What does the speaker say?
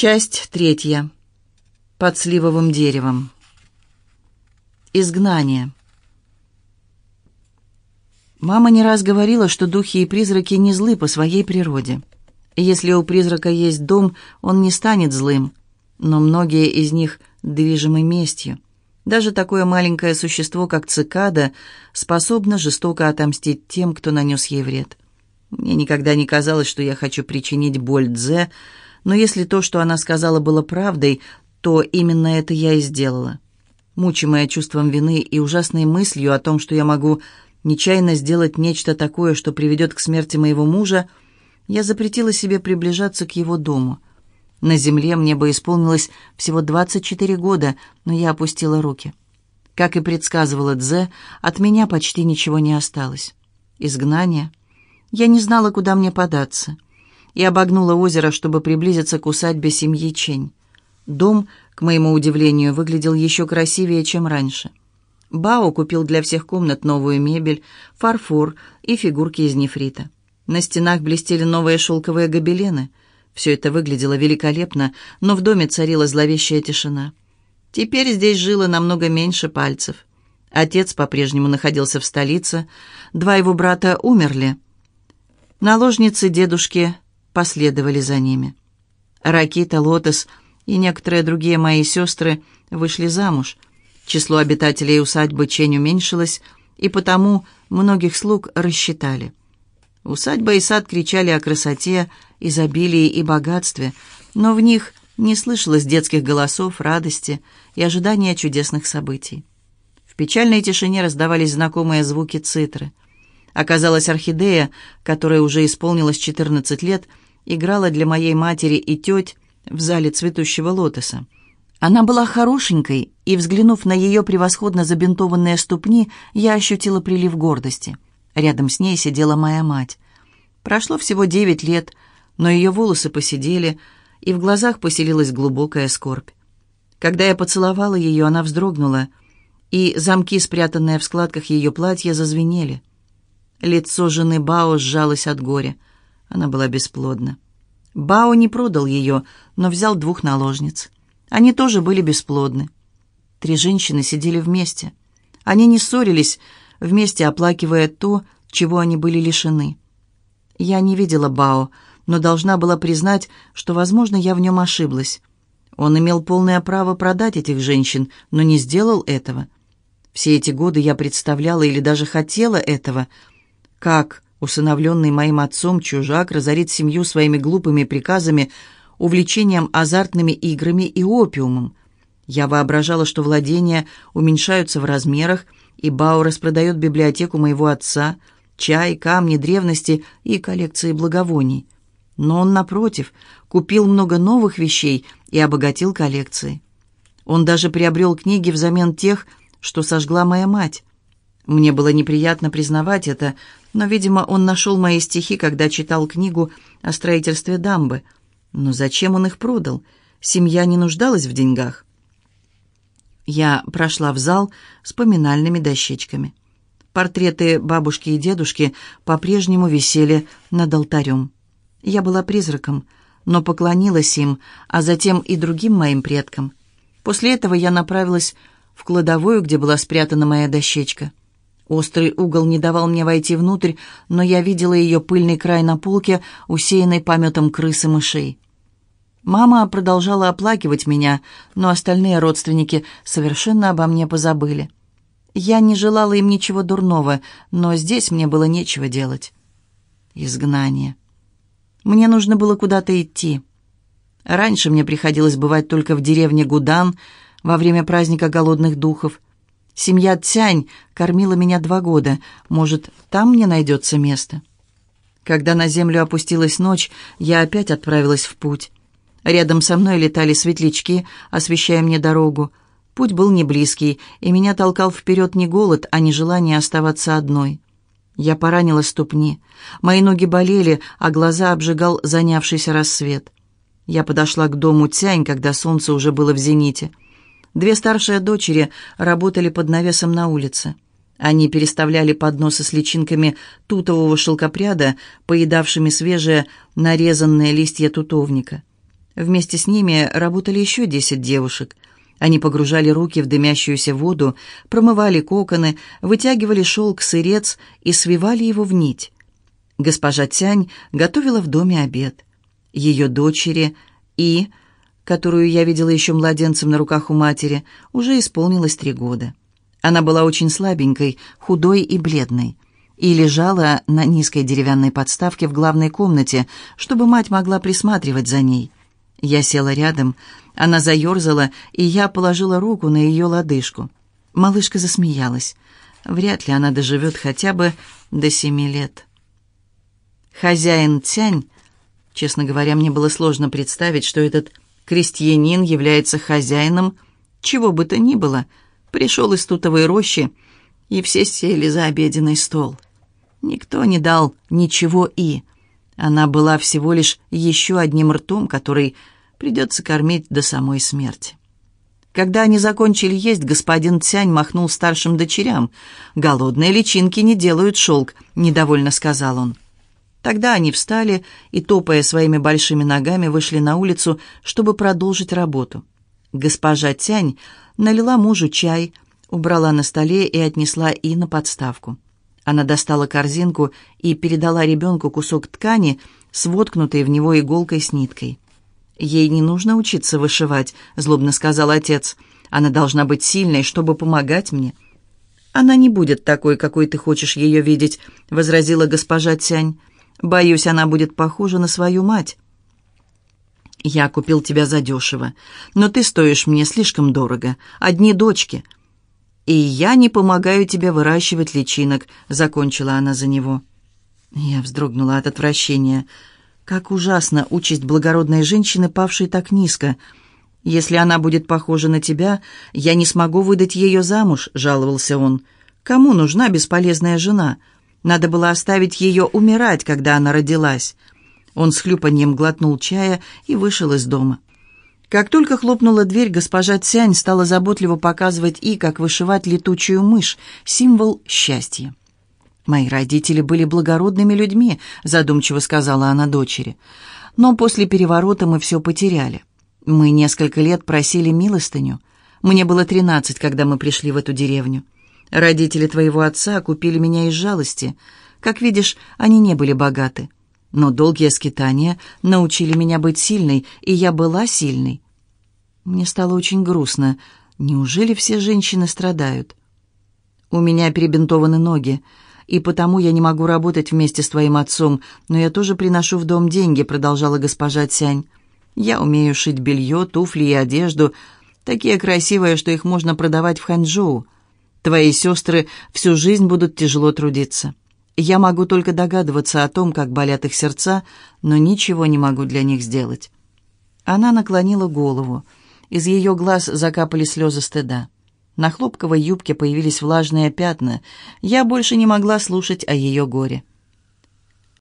Часть третья. Под сливовым деревом. Изгнание. Мама не раз говорила, что духи и призраки не злы по своей природе. Если у призрака есть дом, он не станет злым, но многие из них движимы местью. Даже такое маленькое существо, как цикада, способно жестоко отомстить тем, кто нанес ей вред. Мне никогда не казалось, что я хочу причинить боль Дзе, но если то, что она сказала, было правдой, то именно это я и сделала. Мучимая чувством вины и ужасной мыслью о том, что я могу нечаянно сделать нечто такое, что приведет к смерти моего мужа, я запретила себе приближаться к его дому. На земле мне бы исполнилось всего 24 года, но я опустила руки. Как и предсказывала Дзе, от меня почти ничего не осталось. Изгнание. Я не знала, куда мне податься и обогнула озеро, чтобы приблизиться к усадьбе семьи Чень. Дом, к моему удивлению, выглядел еще красивее, чем раньше. Бао купил для всех комнат новую мебель, фарфор и фигурки из нефрита. На стенах блестели новые шелковые гобелены. Все это выглядело великолепно, но в доме царила зловещая тишина. Теперь здесь жило намного меньше пальцев. Отец по-прежнему находился в столице, два его брата умерли. Наложницы дедушки последовали за ними. Ракита, Лотос и некоторые другие мои сестры вышли замуж. Число обитателей усадьбы Чень уменьшилось, и потому многих слуг рассчитали. Усадьба и сад кричали о красоте, изобилии и богатстве, но в них не слышалось детских голосов, радости и ожидания чудесных событий. В печальной тишине раздавались знакомые звуки цитры. Оказалась орхидея, которой уже исполнилось 14 лет, играла для моей матери и теть в зале цветущего лотоса. Она была хорошенькой, и, взглянув на ее превосходно забинтованные ступни, я ощутила прилив гордости. Рядом с ней сидела моя мать. Прошло всего девять лет, но ее волосы посидели, и в глазах поселилась глубокая скорбь. Когда я поцеловала ее, она вздрогнула, и замки, спрятанные в складках ее платья, зазвенели. Лицо жены Бао сжалось от горя — она была бесплодна. Бао не продал ее, но взял двух наложниц. Они тоже были бесплодны. Три женщины сидели вместе. Они не ссорились, вместе оплакивая то, чего они были лишены. Я не видела Бао, но должна была признать, что, возможно, я в нем ошиблась. Он имел полное право продать этих женщин, но не сделал этого. Все эти годы я представляла или даже хотела этого. Как Усыновленный моим отцом чужак разорит семью своими глупыми приказами, увлечением азартными играми и опиумом. Я воображала, что владения уменьшаются в размерах, и Бау распродает библиотеку моего отца, чай, камни, древности и коллекции благовоний. Но он, напротив, купил много новых вещей и обогатил коллекции. Он даже приобрел книги взамен тех, что сожгла моя мать. Мне было неприятно признавать это, но, видимо, он нашел мои стихи, когда читал книгу о строительстве дамбы. Но зачем он их продал? Семья не нуждалась в деньгах. Я прошла в зал с поминальными дощечками. Портреты бабушки и дедушки по-прежнему висели над алтарем. Я была призраком, но поклонилась им, а затем и другим моим предкам. После этого я направилась в кладовую, где была спрятана моя дощечка. Острый угол не давал мне войти внутрь, но я видела ее пыльный край на полке, усеянной пометом крыс и мышей. Мама продолжала оплакивать меня, но остальные родственники совершенно обо мне позабыли. Я не желала им ничего дурного, но здесь мне было нечего делать. Изгнание. Мне нужно было куда-то идти. Раньше мне приходилось бывать только в деревне Гудан во время праздника голодных духов – Семья Цянь кормила меня два года. Может, там мне найдется место?» Когда на землю опустилась ночь, я опять отправилась в путь. Рядом со мной летали светлячки, освещая мне дорогу. Путь был не близкий, и меня толкал вперед не голод, а не желание оставаться одной. Я поранила ступни. Мои ноги болели, а глаза обжигал занявшийся рассвет. Я подошла к дому Тянь, когда солнце уже было в зените. Две старшие дочери работали под навесом на улице. Они переставляли подносы с личинками тутового шелкопряда, поедавшими свежие нарезанные листья тутовника. Вместе с ними работали еще десять девушек. Они погружали руки в дымящуюся воду, промывали коконы, вытягивали шелк-сырец и свивали его в нить. Госпожа Тянь готовила в доме обед. Ее дочери и, которую я видела еще младенцем на руках у матери, уже исполнилось три года. Она была очень слабенькой, худой и бледной и лежала на низкой деревянной подставке в главной комнате, чтобы мать могла присматривать за ней. Я села рядом, она заерзала, и я положила руку на ее лодыжку. Малышка засмеялась. Вряд ли она доживет хотя бы до семи лет. Хозяин Тянь, честно говоря, мне было сложно представить, что этот крестьянин является хозяином чего бы то ни было, пришел из тутовой рощи, и все сели за обеденный стол. Никто не дал ничего и... Она была всего лишь еще одним ртом, который придется кормить до самой смерти. Когда они закончили есть, господин Цянь махнул старшим дочерям. «Голодные личинки не делают шелк», — недовольно сказал он. Тогда они встали и, топая своими большими ногами, вышли на улицу, чтобы продолжить работу. Госпожа Тянь налила мужу чай, убрала на столе и отнесла И на подставку. Она достала корзинку и передала ребенку кусок ткани с в него иголкой с ниткой. «Ей не нужно учиться вышивать», — злобно сказал отец. «Она должна быть сильной, чтобы помогать мне». «Она не будет такой, какой ты хочешь ее видеть», — возразила госпожа Тянь. «Боюсь, она будет похожа на свою мать». «Я купил тебя задешево, но ты стоишь мне слишком дорого. Одни дочки. «И я не помогаю тебе выращивать личинок», — закончила она за него. Я вздрогнула от отвращения. Как ужасно участь благородной женщины, павшей так низко. «Если она будет похожа на тебя, я не смогу выдать ее замуж», — жаловался он. «Кому нужна бесполезная жена? Надо было оставить ее умирать, когда она родилась». Он с хлюпаньем глотнул чая и вышел из дома. Как только хлопнула дверь, госпожа Цянь стала заботливо показывать и, как вышивать летучую мышь, символ счастья. «Мои родители были благородными людьми», — задумчиво сказала она дочери. «Но после переворота мы все потеряли. Мы несколько лет просили милостыню. Мне было тринадцать, когда мы пришли в эту деревню. Родители твоего отца купили меня из жалости. Как видишь, они не были богаты. Но долгие скитания научили меня быть сильной, и я была сильной. Мне стало очень грустно. Неужели все женщины страдают? У меня перебинтованы ноги, и потому я не могу работать вместе с твоим отцом, но я тоже приношу в дом деньги, продолжала госпожа Цянь. Я умею шить белье, туфли и одежду, такие красивые, что их можно продавать в Ханчжоу. Твои сестры всю жизнь будут тяжело трудиться. Я могу только догадываться о том, как болят их сердца, но ничего не могу для них сделать». Она наклонила голову. Из ее глаз закапали слезы стыда. На хлопковой юбке появились влажные пятна. Я больше не могла слушать о ее горе.